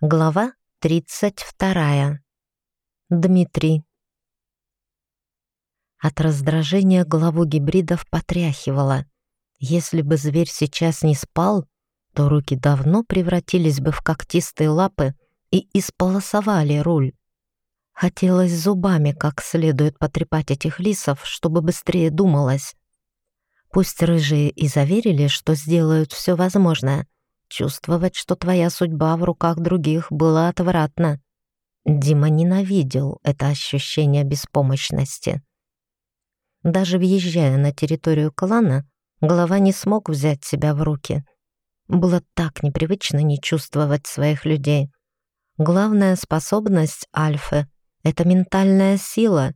Глава 32. Дмитрий. От раздражения главу гибридов потряхивало. Если бы зверь сейчас не спал, то руки давно превратились бы в когтистые лапы и исполосовали руль. Хотелось зубами как следует потрепать этих лисов, чтобы быстрее думалось. Пусть рыжие и заверили, что сделают все возможное — Чувствовать, что твоя судьба в руках других, было отвратно. Дима ненавидел это ощущение беспомощности. Даже въезжая на территорию клана, глава не смог взять себя в руки. Было так непривычно не чувствовать своих людей. Главная способность Альфы — это ментальная сила.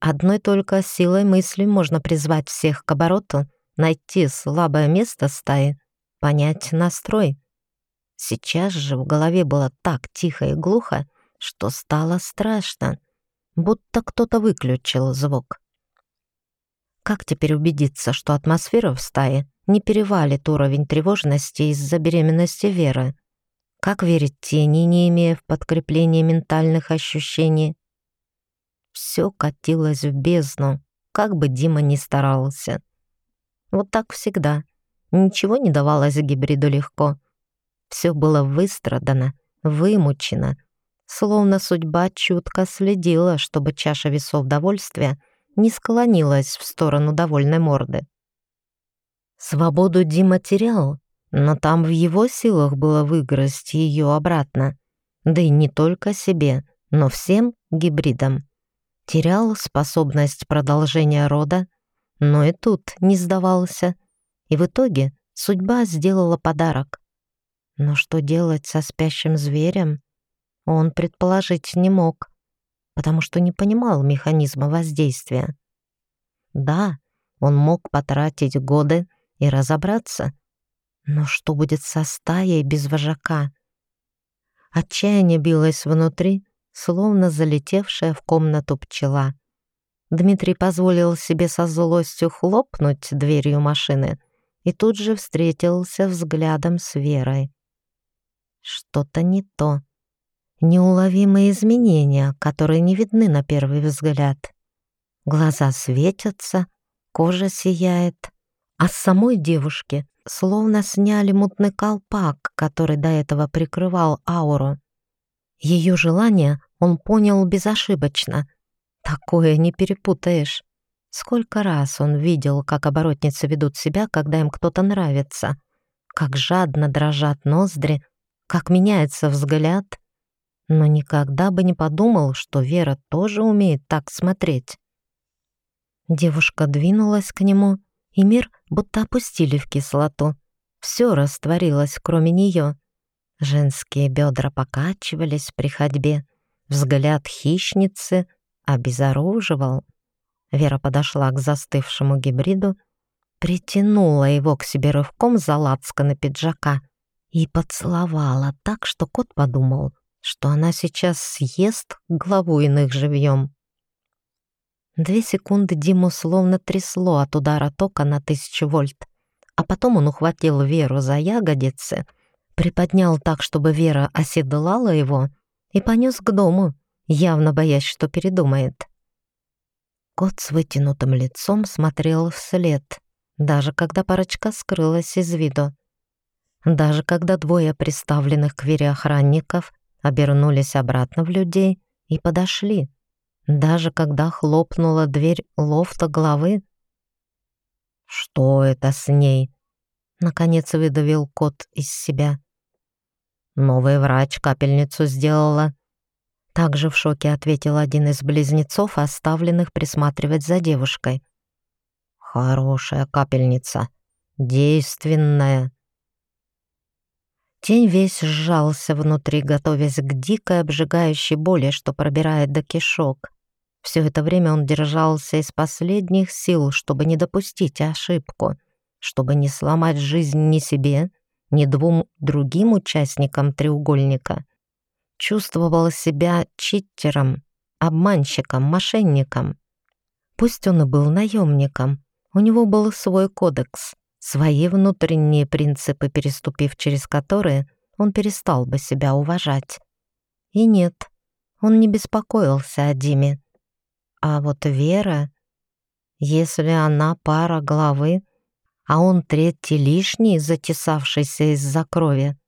Одной только силой мысли можно призвать всех к обороту, найти слабое место стаи понять настрой. Сейчас же в голове было так тихо и глухо, что стало страшно, будто кто-то выключил звук. Как теперь убедиться, что атмосфера в стае не перевалит уровень тревожности из-за беременности Веры? Как верить тени, не имея в подкреплении ментальных ощущений? Все катилось в бездну, как бы Дима ни старался. Вот так всегда. Ничего не давалось гибриду легко. Все было выстрадано, вымучено, словно судьба чутко следила, чтобы чаша весов довольствия не склонилась в сторону довольной морды. Свободу Дима терял, но там в его силах было выиграть ее обратно. Да и не только себе, но всем гибридам. Терял способность продолжения рода, но и тут не сдавался — и в итоге судьба сделала подарок. Но что делать со спящим зверем, он предположить не мог, потому что не понимал механизма воздействия. Да, он мог потратить годы и разобраться, но что будет со стаей без вожака? Отчаяние билось внутри, словно залетевшая в комнату пчела. Дмитрий позволил себе со злостью хлопнуть дверью машины — и тут же встретился взглядом с Верой. Что-то не то. Неуловимые изменения, которые не видны на первый взгляд. Глаза светятся, кожа сияет, а с самой девушки словно сняли мутный колпак, который до этого прикрывал ауру. Ее желание он понял безошибочно. Такое не перепутаешь. Сколько раз он видел, как оборотницы ведут себя, когда им кто-то нравится, как жадно дрожат ноздри, как меняется взгляд, но никогда бы не подумал, что Вера тоже умеет так смотреть. Девушка двинулась к нему, и мир будто опустили в кислоту. Все растворилось, кроме нее. Женские бедра покачивались при ходьбе, взгляд хищницы обезоруживал. Вера подошла к застывшему гибриду, притянула его к себе рывком за на пиджака и поцеловала так, что кот подумал, что она сейчас съест главу иных живьем. Две секунды Диму словно трясло от удара тока на тысячу вольт, а потом он ухватил Веру за ягодицы, приподнял так, чтобы Вера оседлала его и понес к дому, явно боясь, что передумает. Кот с вытянутым лицом смотрел вслед, даже когда парочка скрылась из виду. Даже когда двое приставленных к Вере охранников обернулись обратно в людей и подошли. Даже когда хлопнула дверь лофта главы. «Что это с ней?» Наконец выдавил кот из себя. «Новый врач капельницу сделала», также в шоке ответил один из близнецов, оставленных присматривать за девушкой. «Хорошая капельница. Действенная». Тень весь сжался внутри, готовясь к дикой обжигающей боли, что пробирает до кишок. Все это время он держался из последних сил, чтобы не допустить ошибку, чтобы не сломать жизнь ни себе, ни двум другим участникам треугольника чувствовал себя читером, обманщиком, мошенником. Пусть он и был наемником, у него был свой кодекс, свои внутренние принципы, переступив через которые, он перестал бы себя уважать. И нет, он не беспокоился о Диме. А вот Вера, если она пара главы, а он третий лишний, затесавшийся из-за крови,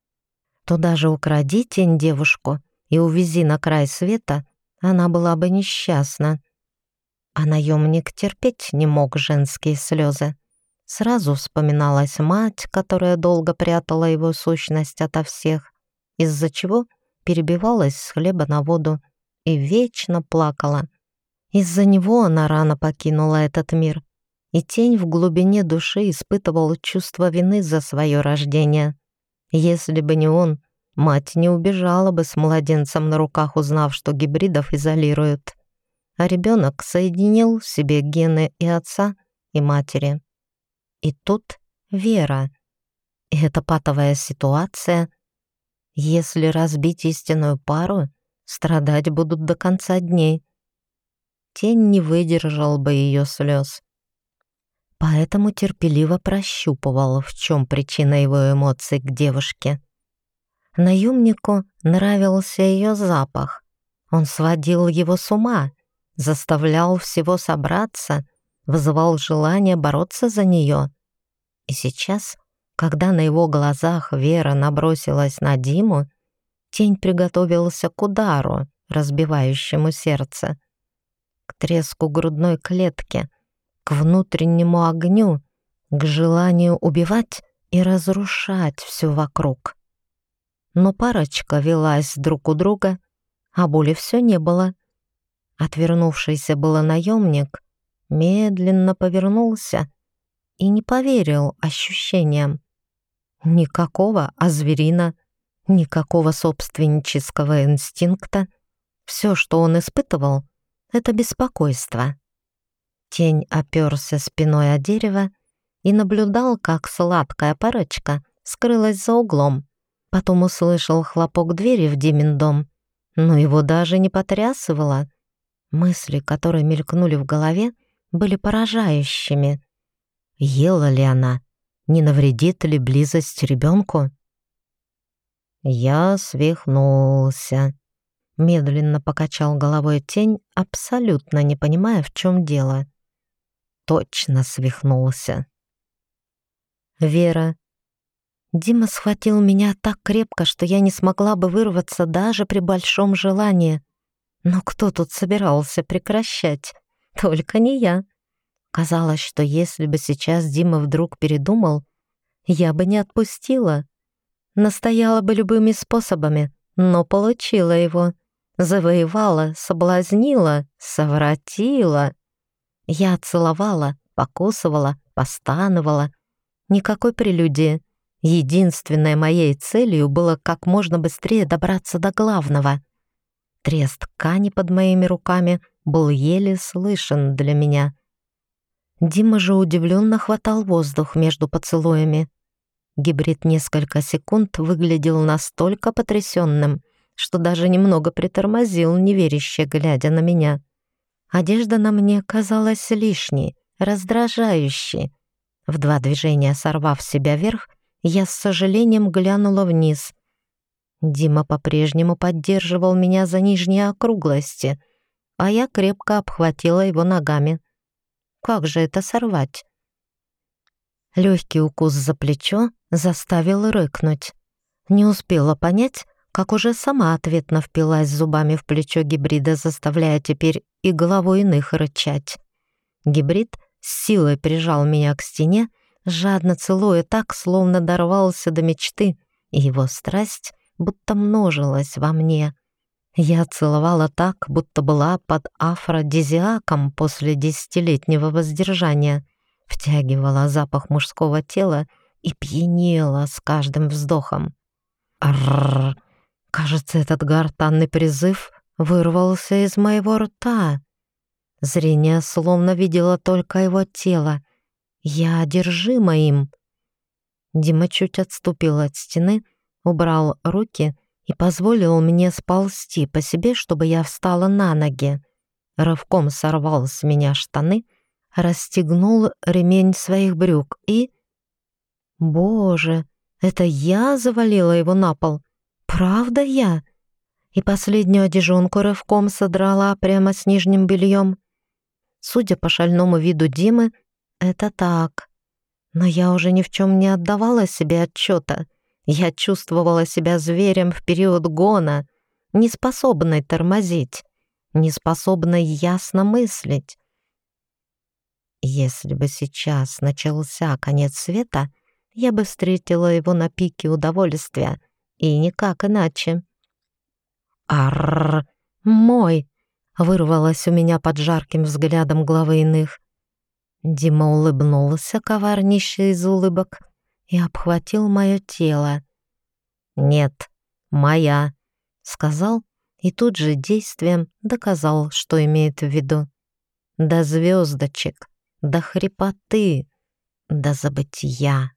то даже укради тень девушку и увези на край света, она была бы несчастна. А наемник терпеть не мог женские слезы. Сразу вспоминалась мать, которая долго прятала его сущность ото всех, из-за чего перебивалась с хлеба на воду и вечно плакала. Из-за него она рано покинула этот мир, и тень в глубине души испытывал чувство вины за свое рождение. Если бы не он, мать не убежала бы с младенцем на руках, узнав, что гибридов изолируют. А ребенок соединил в себе гены и отца, и матери. И тут Вера. И это патовая ситуация. Если разбить истинную пару, страдать будут до конца дней. Тень не выдержал бы ее слез. Поэтому терпеливо прощупывал, в чем причина его эмоций к девушке. Наемнику нравился ее запах. Он сводил его с ума, заставлял всего собраться вызывал желание бороться за нее. И сейчас, когда на его глазах Вера набросилась на Диму, тень приготовился к удару, разбивающему сердце, к треску грудной клетки, к внутреннему огню, к желанию убивать и разрушать все вокруг. Но парочка велась друг у друга, а боли все не было. Отвернувшийся было наемник медленно повернулся и не поверил ощущениям. Никакого озверина, никакого собственнического инстинкта. Все, что он испытывал, — это беспокойство. Тень оперся спиной о дерево и наблюдал, как сладкая парочка скрылась за углом. Потом услышал хлопок двери в Димин дом, но его даже не потрясывало. Мысли, которые мелькнули в голове, были поражающими. Ела ли она? Не навредит ли близость ребенку? Я свихнулся. Медленно покачал головой тень, абсолютно не понимая, в чем дело. Точно свихнулся. Вера. Дима схватил меня так крепко, что я не смогла бы вырваться даже при большом желании. Но кто тут собирался прекращать? Только не я. Казалось, что если бы сейчас Дима вдруг передумал, я бы не отпустила. Настояла бы любыми способами, но получила его. Завоевала, соблазнила, совратила. Я целовала, покусывала, постановала. Никакой прелюдии. Единственной моей целью было как можно быстрее добраться до главного. Трест ткани под моими руками — был еле слышен для меня. Дима же удивленно хватал воздух между поцелуями. Гибрид несколько секунд выглядел настолько потрясенным, что даже немного притормозил, неверяще глядя на меня. Одежда на мне казалась лишней, раздражающей. В два движения сорвав себя вверх, я с сожалением глянула вниз. Дима по-прежнему поддерживал меня за нижние округлости — а я крепко обхватила его ногами. Как же это сорвать? Легкий укус за плечо заставил рыкнуть. Не успела понять, как уже сама ответно впилась зубами в плечо гибрида, заставляя теперь и головой иных рычать. Гибрид с силой прижал меня к стене, жадно целуя так, словно дорвался до мечты, и его страсть будто множилась во мне. Я целовала так, будто была под афродизиаком после десятилетнего воздержания, втягивала запах мужского тела и пьянела с каждым вздохом. Арррр! Кажется, этот гортанный призыв вырвался из моего рта. Зрение словно видело только его тело. Я одержима им. Дима чуть отступил от стены, убрал руки и позволил мне сползти по себе, чтобы я встала на ноги. Рывком сорвал с меня штаны, расстегнул ремень своих брюк и... Боже, Это я завалила его на пол? Правда я? И последнюю одежонку рывком содрала прямо с нижним бельем. Судя по шальному виду Димы, это так. Но я уже ни в чем не отдавала себе отчета. Я чувствовала себя зверем в период гона, неспособной тормозить, неспособной ясно мыслить. Если бы сейчас начался конец света, я бы встретила его на пике удовольствия, и никак иначе. «Арррр! Мой!» — вырвалось у меня под жарким взглядом главы иных. Дима улыбнулся, коварнейший из улыбок, и обхватил мое тело. «Нет, моя», — сказал, и тут же действием доказал, что имеет в виду. «До звездочек, до хрипоты, до забытия».